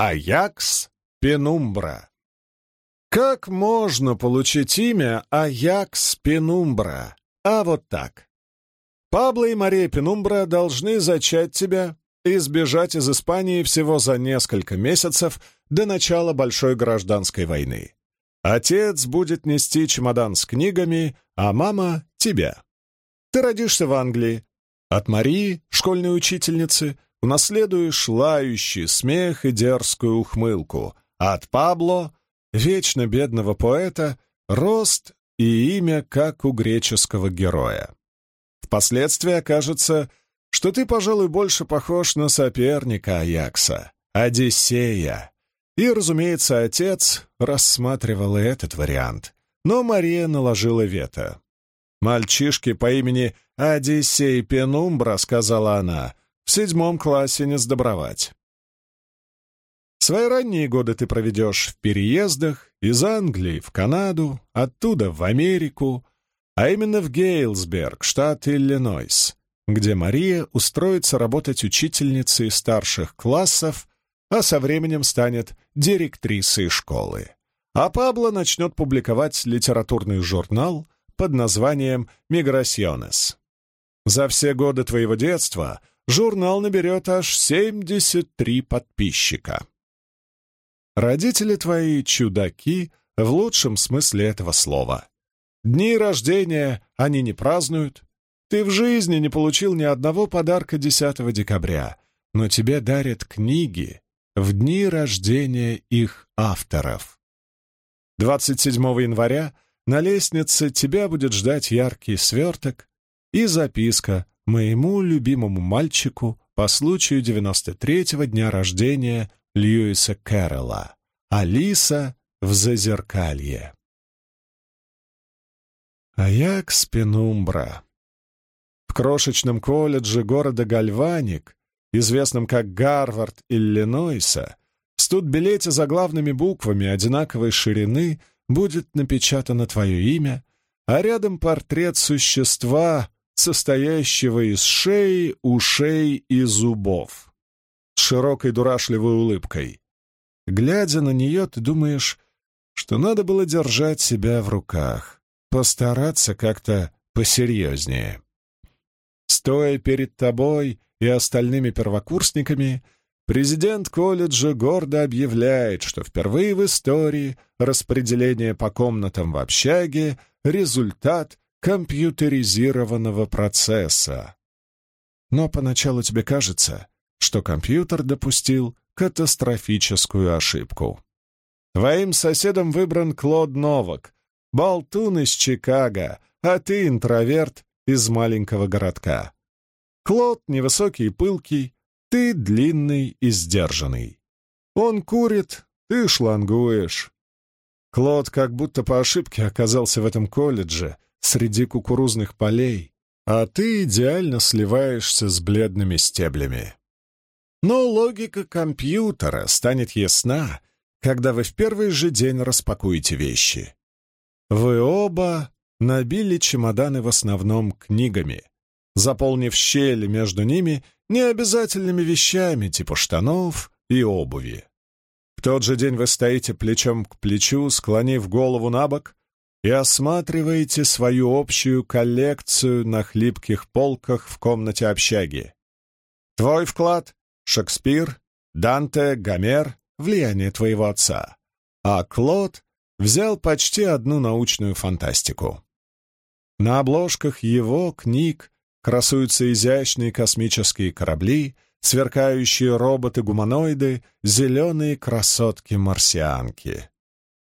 Аякс Пенумбра. Как можно получить имя Аякс Пенумбра? А вот так. Пабло и Мария Пенумбра должны зачать тебя и сбежать из Испании всего за несколько месяцев до начала Большой гражданской войны. Отец будет нести чемодан с книгами, а мама — тебя. Ты родишься в Англии. От Марии, школьной учительницы, унаследуешь лающий смех и дерзкую ухмылку, а от Пабло, вечно бедного поэта, рост и имя, как у греческого героя. Впоследствии окажется, что ты, пожалуй, больше похож на соперника Аякса, Одиссея. И, разумеется, отец рассматривал и этот вариант, но Мария наложила вето. «Мальчишке по имени Одиссей Пенумбра», — сказала она, — «в седьмом классе не сдобровать». Свои ранние годы ты проведешь в переездах из Англии в Канаду, оттуда в Америку, а именно в Гейлсберг, штат Иллинойс, где Мария устроится работать учительницей старших классов, а со временем станет директрисой школы. А Пабло начнет публиковать литературный журнал под названием «Миграсьонес». За все годы твоего детства журнал наберет аж 73 подписчика. Родители твои — чудаки в лучшем смысле этого слова. Дни рождения они не празднуют. Ты в жизни не получил ни одного подарка 10 декабря, но тебе дарят книги в дни рождения их авторов. 27 января на лестнице тебя будет ждать яркий сверток и записка моему любимому мальчику по случаю 93-го дня рождения Льюиса Кэрролла. Алиса в Зазеркалье. Аякс Пенумбра. В крошечном колледже города Гальваник, известном как Гарвард Иллинойса, в студбилете за главными буквами одинаковой ширины будет напечатано твое имя, а рядом портрет существа, состоящего из шеи, ушей и зубов с широкой дурашливой улыбкой. Глядя на нее, ты думаешь, что надо было держать себя в руках, постараться как-то посерьезнее. Стоя перед тобой и остальными первокурсниками, президент колледжа гордо объявляет, что впервые в истории распределение по комнатам в общаге — результат компьютеризированного процесса. Но поначалу тебе кажется, что компьютер допустил катастрофическую ошибку. Твоим соседом выбран Клод Новак, болтун из Чикаго, а ты интроверт из маленького городка. Клод невысокий и пылкий, ты длинный и сдержанный. Он курит, ты шлангуешь. Клод как будто по ошибке оказался в этом колледже среди кукурузных полей, а ты идеально сливаешься с бледными стеблями. Но логика компьютера станет ясна, когда вы в первый же день распакуете вещи. Вы оба набили чемоданы в основном книгами, заполнив щели между ними необязательными вещами типа штанов и обуви. В тот же день вы стоите плечом к плечу, склонив голову на бок, и осматриваете свою общую коллекцию на хлипких полках в комнате общаги. Твой вклад Шекспир, Данте, Гомер — влияние твоего отца. А Клод взял почти одну научную фантастику. На обложках его книг красуются изящные космические корабли, сверкающие роботы-гуманоиды, зеленые красотки-марсианки.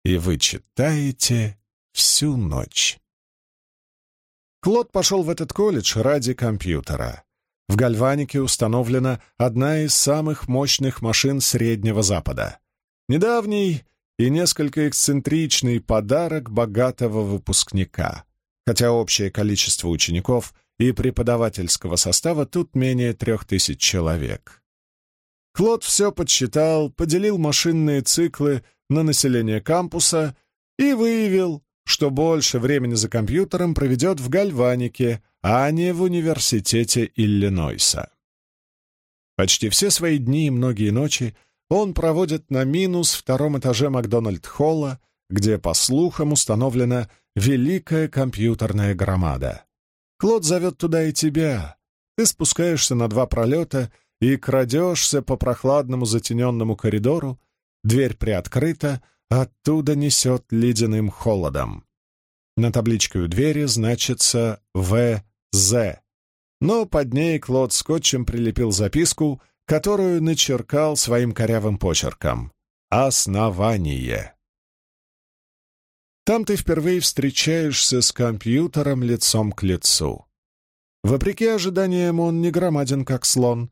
И вы читаете всю ночь. Клод пошел в этот колледж ради компьютера. В Гальванике установлена одна из самых мощных машин Среднего Запада. Недавний и несколько эксцентричный подарок богатого выпускника, хотя общее количество учеников и преподавательского состава тут менее трех тысяч человек. Клод все подсчитал, поделил машинные циклы на население кампуса и выявил, что больше времени за компьютером проведет в Гальванике, а не в университете Иллинойса. Почти все свои дни и многие ночи он проводит на минус втором этаже Макдональд-холла, где, по слухам, установлена великая компьютерная громада. Клод зовет туда и тебя. Ты спускаешься на два пролета и крадешься по прохладному затененному коридору, дверь приоткрыта, оттуда несет ледяным холодом. На табличке у двери значится «ВЗ», но под ней Клод скотчем прилепил записку, которую начеркал своим корявым почерком. «Основание». Там ты впервые встречаешься с компьютером лицом к лицу. Вопреки ожиданиям он не громаден, как слон.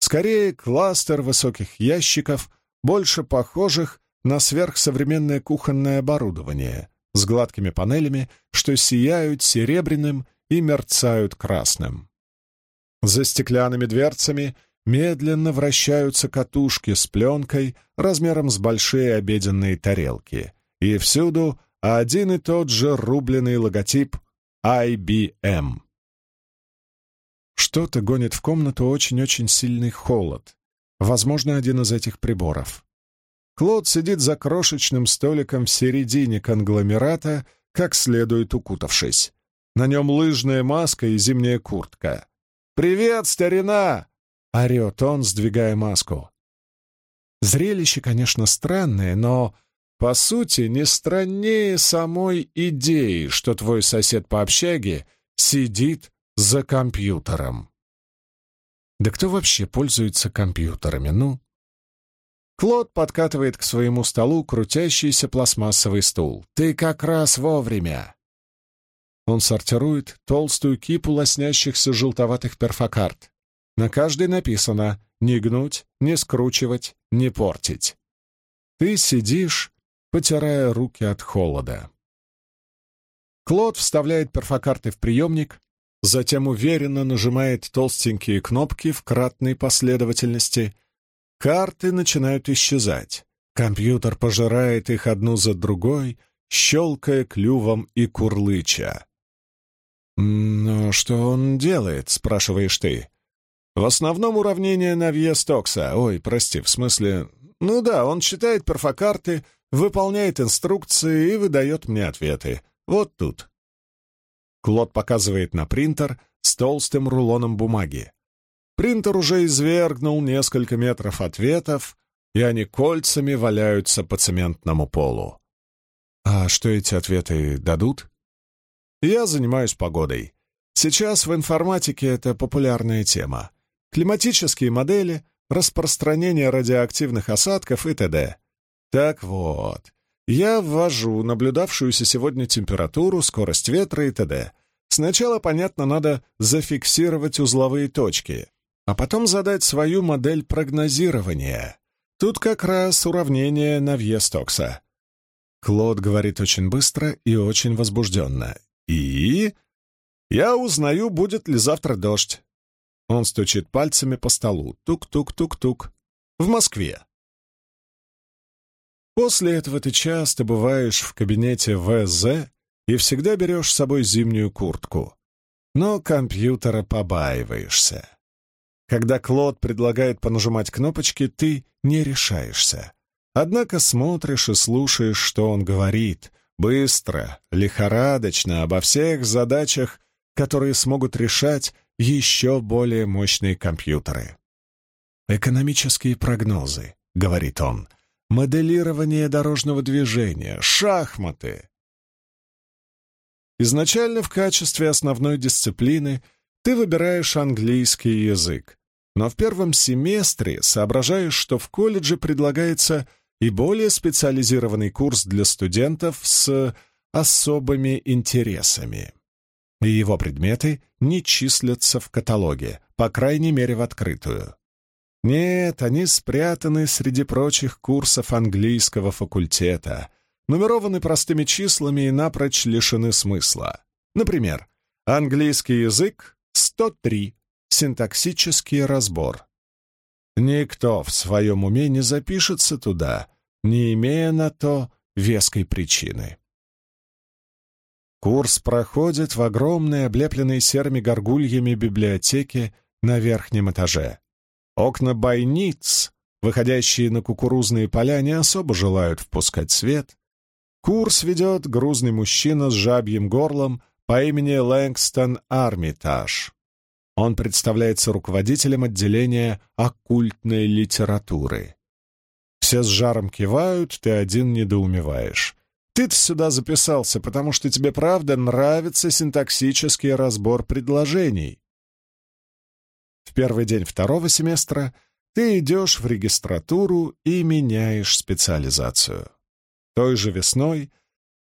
Скорее, кластер высоких ящиков, больше похожих на сверхсовременное кухонное оборудование с гладкими панелями, что сияют серебряным и мерцают красным. За стеклянными дверцами медленно вращаются катушки с пленкой размером с большие обеденные тарелки, и всюду один и тот же рубленый логотип IBM. Что-то гонит в комнату очень-очень сильный холод. Возможно, один из этих приборов. Клод сидит за крошечным столиком в середине конгломерата, как следует укутавшись. На нем лыжная маска и зимняя куртка. «Привет, старина!» — орет он, сдвигая маску. Зрелище, конечно, странное, но по сути, не страннее самой идеи, что твой сосед по общаге сидит за компьютером. Да кто вообще пользуется компьютерами, ну? Клод подкатывает к своему столу крутящийся пластмассовый стул. «Ты как раз вовремя!» Он сортирует толстую кипу лоснящихся желтоватых перфокарт. На каждой написано «не гнуть, не скручивать, не портить». Ты сидишь потирая руки от холода. Клод вставляет перфокарты в приемник, затем уверенно нажимает толстенькие кнопки в кратной последовательности. Карты начинают исчезать. Компьютер пожирает их одну за другой, щелкая клювом и курлыча. «Но что он делает?» — спрашиваешь ты. «В основном уравнение Навье-Стокса. Ой, прости, в смысле... Ну да, он читает перфокарты, выполняет инструкции и выдает мне ответы. Вот тут. Клод показывает на принтер с толстым рулоном бумаги. Принтер уже извергнул несколько метров ответов, и они кольцами валяются по цементному полу. А что эти ответы дадут? Я занимаюсь погодой. Сейчас в информатике это популярная тема. Климатические модели, распространение радиоактивных осадков и т.д. Так вот, я ввожу наблюдавшуюся сегодня температуру, скорость ветра и т.д. Сначала, понятно, надо зафиксировать узловые точки, а потом задать свою модель прогнозирования. Тут как раз уравнение Навье-Стокса. Клод говорит очень быстро и очень возбужденно. И... Я узнаю, будет ли завтра дождь. Он стучит пальцами по столу. Тук-тук-тук-тук. В Москве. После этого ты часто бываешь в кабинете ВЗ и всегда берешь с собой зимнюю куртку. Но компьютера побаиваешься. Когда Клод предлагает понажимать кнопочки, ты не решаешься. Однако смотришь и слушаешь, что он говорит, быстро, лихорадочно, обо всех задачах, которые смогут решать еще более мощные компьютеры. «Экономические прогнозы», — говорит он, — моделирование дорожного движения, шахматы. Изначально в качестве основной дисциплины ты выбираешь английский язык, но в первом семестре соображаешь, что в колледже предлагается и более специализированный курс для студентов с особыми интересами. И его предметы не числятся в каталоге, по крайней мере в открытую. Нет, они спрятаны среди прочих курсов английского факультета, нумерованы простыми числами и напрочь лишены смысла. Например, английский язык — 103, синтаксический разбор. Никто в своем уме не запишется туда, не имея на то веской причины. Курс проходит в огромной, облепленной серыми горгульями библиотеке на верхнем этаже. Окна бойниц выходящие на кукурузные поля, не особо желают впускать свет. Курс ведет грузный мужчина с жабьим горлом по имени Лэнгстон Армитаж. Он представляется руководителем отделения оккультной литературы. Все с жаром кивают, ты один недоумеваешь. Ты-то сюда записался, потому что тебе правда нравится синтаксический разбор предложений. В первый день второго семестра ты идешь в регистратуру и меняешь специализацию. Той же весной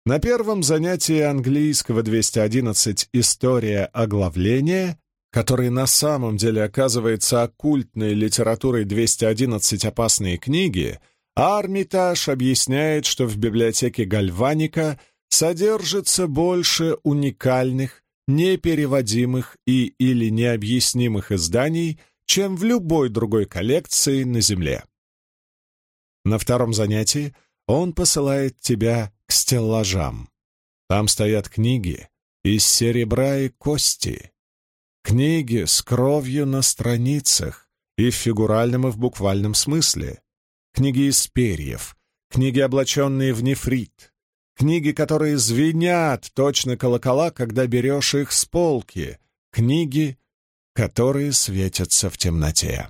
на первом занятии английского 211 «История оглавления», который на самом деле оказывается оккультной литературой 211 «Опасные книги», Армитаж объясняет, что в библиотеке Гальваника содержится больше уникальных, непереводимых и или необъяснимых изданий, чем в любой другой коллекции на Земле. На втором занятии он посылает тебя к стеллажам. Там стоят книги из серебра и кости. Книги с кровью на страницах и в фигуральном и в буквальном смысле. Книги из перьев, книги, облаченные в нефрит, книги, которые звенят точно колокола, когда берешь их с полки, книги, которые светятся в темноте.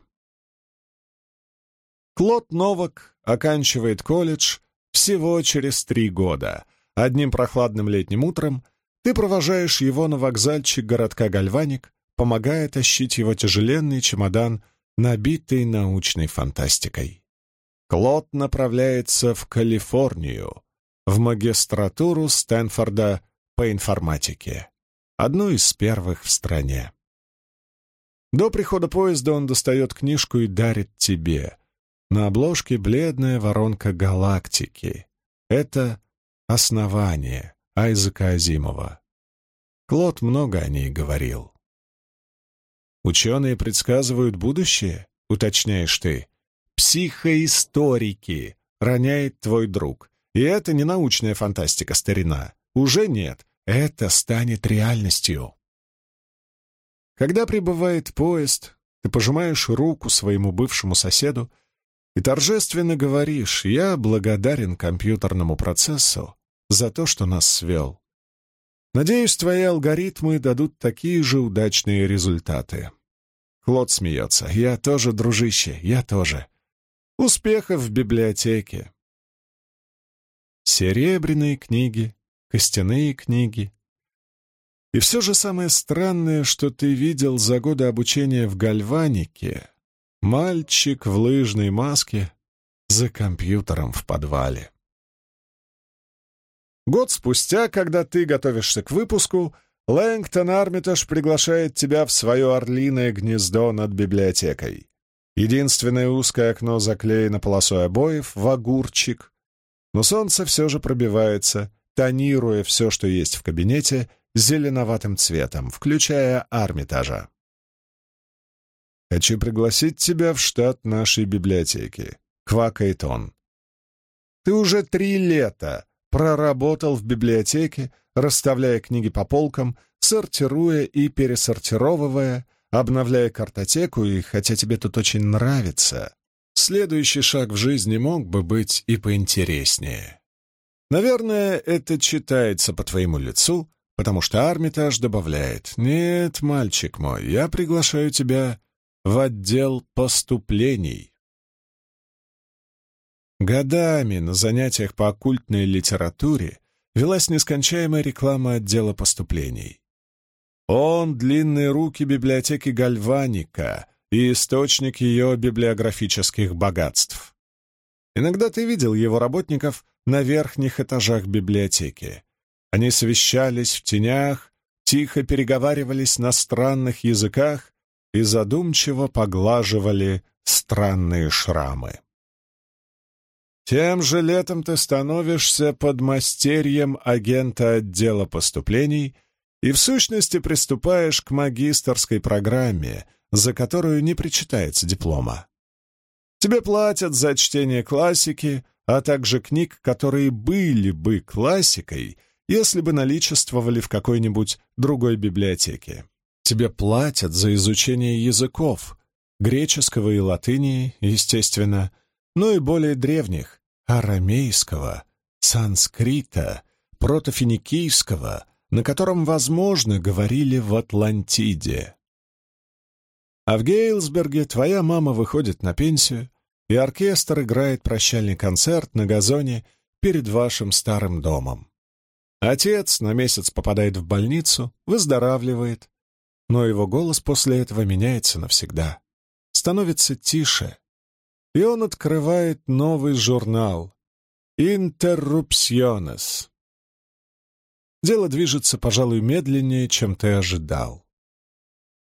Клод Новак оканчивает колледж всего через три года. Одним прохладным летним утром ты провожаешь его на вокзальчик городка Гальваник, помогая тащить его тяжеленный чемодан, набитый научной фантастикой. Клод направляется в Калифорнию, в магистратуру Стэнфорда по информатике, одну из первых в стране. До прихода поезда он достает книжку и дарит тебе. На обложке бледная воронка галактики. Это «Основание» Айзека Азимова. Клод много о ней говорил. «Ученые предсказывают будущее?» — уточняешь ты. «Психоисторики», — роняет твой друг. И это не научная фантастика, старина. Уже нет. Это станет реальностью. Когда прибывает поезд, ты пожимаешь руку своему бывшему соседу и торжественно говоришь «Я благодарен компьютерному процессу за то, что нас свел. Надеюсь, твои алгоритмы дадут такие же удачные результаты». Клод смеется. «Я тоже, дружище, я тоже. Успехов в библиотеке. Серебряные книги, костяные книги. И все же самое странное, что ты видел за годы обучения в Гальванике, мальчик в лыжной маске за компьютером в подвале. Год спустя, когда ты готовишься к выпуску, Лэнгтон Армитаж приглашает тебя в свое орлиное гнездо над библиотекой. Единственное узкое окно заклеено полосой обоев в огурчик, но солнце все же пробивается, тонируя все, что есть в кабинете, зеленоватым цветом, включая Армитажа. «Хочу пригласить тебя в штат нашей библиотеки», — квакает он. «Ты уже три лета проработал в библиотеке, расставляя книги по полкам, сортируя и пересортировывая, обновляя картотеку, и хотя тебе тут очень нравится, Следующий шаг в жизни мог бы быть и поинтереснее. Наверное, это читается по твоему лицу, потому что Армитаж добавляет «Нет, мальчик мой, я приглашаю тебя в отдел поступлений». Годами на занятиях по оккультной литературе велась нескончаемая реклама отдела поступлений. Он — длинные руки библиотеки Гальваника, и источник ее библиографических богатств. Иногда ты видел его работников на верхних этажах библиотеки. Они совещались в тенях, тихо переговаривались на странных языках и задумчиво поглаживали странные шрамы. Тем же летом ты становишься подмастерьем агента отдела поступлений и в сущности приступаешь к магистерской программе — за которую не причитается диплома. Тебе платят за чтение классики, а также книг, которые были бы классикой, если бы наличествовали в какой-нибудь другой библиотеке. Тебе платят за изучение языков, греческого и латыни, естественно, но и более древних — арамейского, санскрита, протофиникийского, на котором, возможно, говорили в Атлантиде. А в Гейлсберге твоя мама выходит на пенсию, и оркестр играет прощальный концерт на газоне перед вашим старым домом. Отец на месяц попадает в больницу, выздоравливает, но его голос после этого меняется навсегда, становится тише, и он открывает новый журнал «Интеррупсионес». Дело движется, пожалуй, медленнее, чем ты ожидал.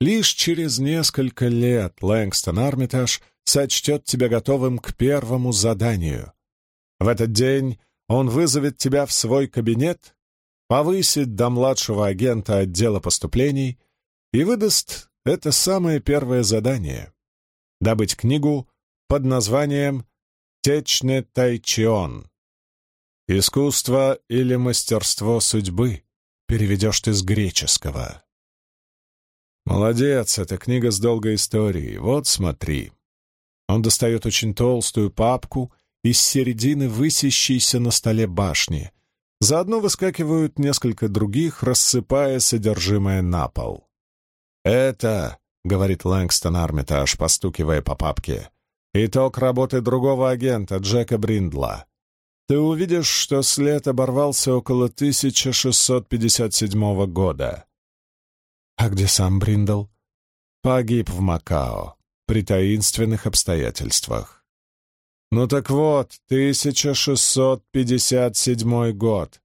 Лишь через несколько лет Лэнгстон Армитаж сочтет тебя готовым к первому заданию. В этот день он вызовет тебя в свой кабинет, повысит до младшего агента отдела поступлений и выдаст это самое первое задание — добыть книгу под названием «Течне Тайчион». «Искусство или мастерство судьбы» переведешь ты с греческого. Молодец, эта книга с долгой историей. Вот смотри. Он достает очень толстую папку из середины высящейся на столе башни. Заодно выскакивают несколько других, рассыпая содержимое на пол. «Это», — говорит Лэнгстон Армитаж, постукивая по папке, — «итог работы другого агента, Джека Бриндла. Ты увидишь, что след оборвался около 1657 года. А где сам Бриндл? Погиб в Макао при таинственных обстоятельствах. Ну так вот, 1657 год.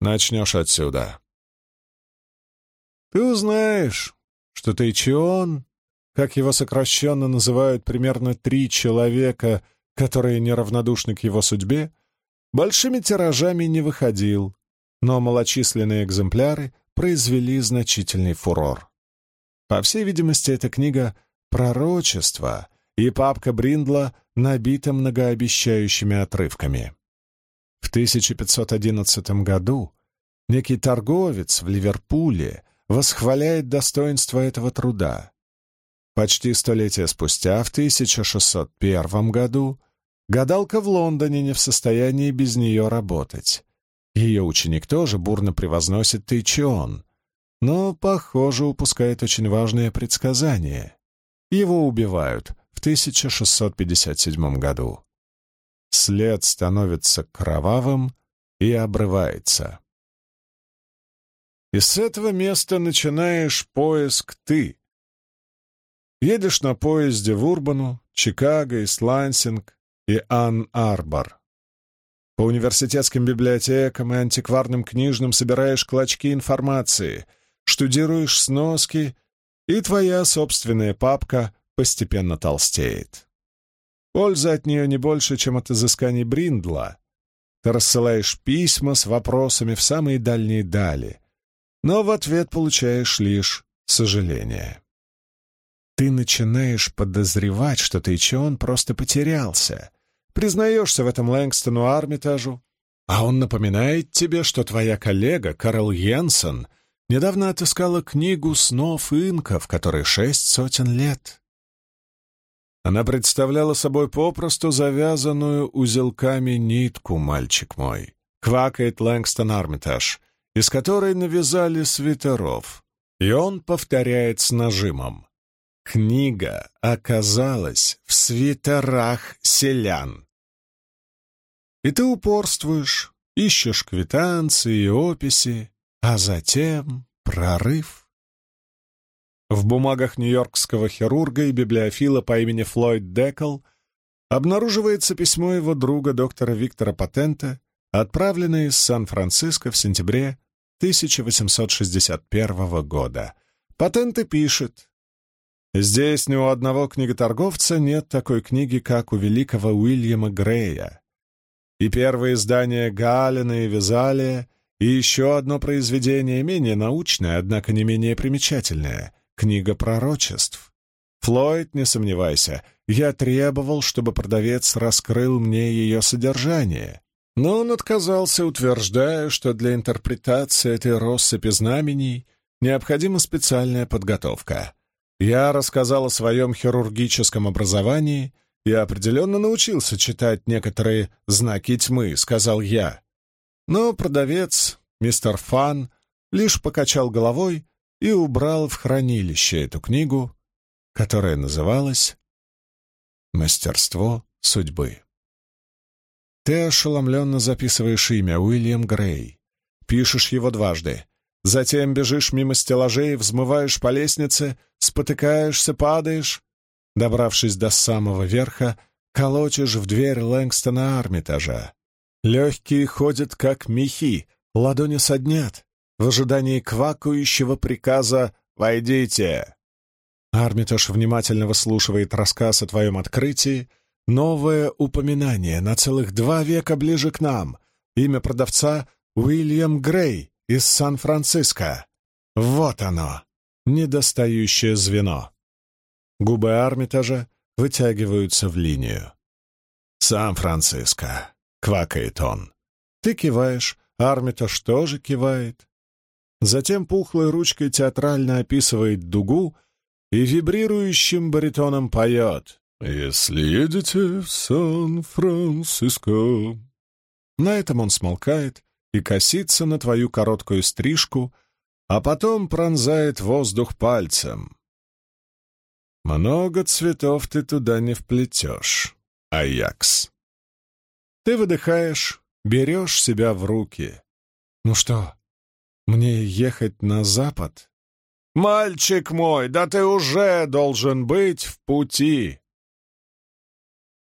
Начнешь отсюда. Ты узнаешь, что Тайчион, как его сокращенно называют примерно три человека, которые неравнодушны к его судьбе, большими тиражами не выходил, но малочисленные экземпляры произвели значительный фурор. По всей видимости, эта книга пророчество, и папка Бриндла набита многообещающими отрывками. В 1511 году некий торговец в Ливерпуле восхваляет достоинство этого труда. Почти столетие спустя, в 1601 году, гадалка в Лондоне не в состоянии без нее работать. Ее ученик тоже бурно превозносит Тайчион, но, похоже, упускает очень важное предсказание. Его убивают в 1657 году. След становится кровавым и обрывается. И с этого места начинаешь поиск ты. Едешь на поезде в Урбану, Чикаго, Ислансинг и Ан-Арбор. По университетским библиотекам и антикварным книжным собираешь клочки информации, штудируешь сноски и твоя собственная папка постепенно толстеет. Польза от нее не больше, чем от изысканий Бриндла. Ты рассылаешь письма с вопросами в самые дальние дали, но в ответ получаешь лишь сожаление. Ты начинаешь подозревать, что ты просто потерялся. Признаешься в этом Лэнгстону Армитажу, а он напоминает тебе, что твоя коллега Карл Йенсен — недавно отыскала книгу снов инков, которой шесть сотен лет. Она представляла собой попросту завязанную узелками нитку, мальчик мой, квакает Лэнгстон Армитаж, из которой навязали свитеров, и он повторяет с нажимом. Книга оказалась в свитерах селян. И ты упорствуешь, ищешь квитанции и описи, а затем прорыв. В бумагах нью-йоркского хирурга и библиофила по имени Флойд Декл обнаруживается письмо его друга доктора Виктора Патента, отправленное из Сан-Франциско в сентябре 1861 года. Патенты пишет, «Здесь ни у одного книготорговца нет такой книги, как у великого Уильяма Грея. И первые издания Галина и Визалия и еще одно произведение, менее научное, однако не менее примечательное — книга пророчеств. Флойд, не сомневайся, я требовал, чтобы продавец раскрыл мне ее содержание, но он отказался, утверждая, что для интерпретации этой россыпи знамений необходима специальная подготовка. Я рассказал о своем хирургическом образовании я определенно научился читать некоторые знаки тьмы», — сказал я. Но продавец, мистер Фан, лишь покачал головой и убрал в хранилище эту книгу, которая называлась «Мастерство судьбы». Ты ошеломленно записываешь имя Уильям Грей, пишешь его дважды, затем бежишь мимо стеллажей, взмываешь по лестнице, спотыкаешься, падаешь, добравшись до самого верха, колотишь в дверь Лэнгстона Армитажа. Легкие ходят, как мехи, ладони соднят, в ожидании квакающего приказа «Войдите!». Армитаж внимательно выслушивает рассказ о твоем открытии, новое упоминание на целых два века ближе к нам. Имя продавца — Уильям Грей из Сан-Франциско. Вот оно, недостающее звено. Губы Армитажа вытягиваются в линию. «Сан-Франциско», — квакает он. Ты киваешь, Армитаж тоже кивает. Затем пухлой ручкой театрально описывает дугу и вибрирующим баритоном поет «Если едете в Сан-Франциско». На этом он смолкает и косится на твою короткую стрижку, а потом пронзает воздух пальцем. Много цветов ты туда не вплетешь, Аякс. Ты выдыхаешь, берешь себя в руки. Ну что, мне ехать на запад? Мальчик мой, да ты уже должен быть в пути.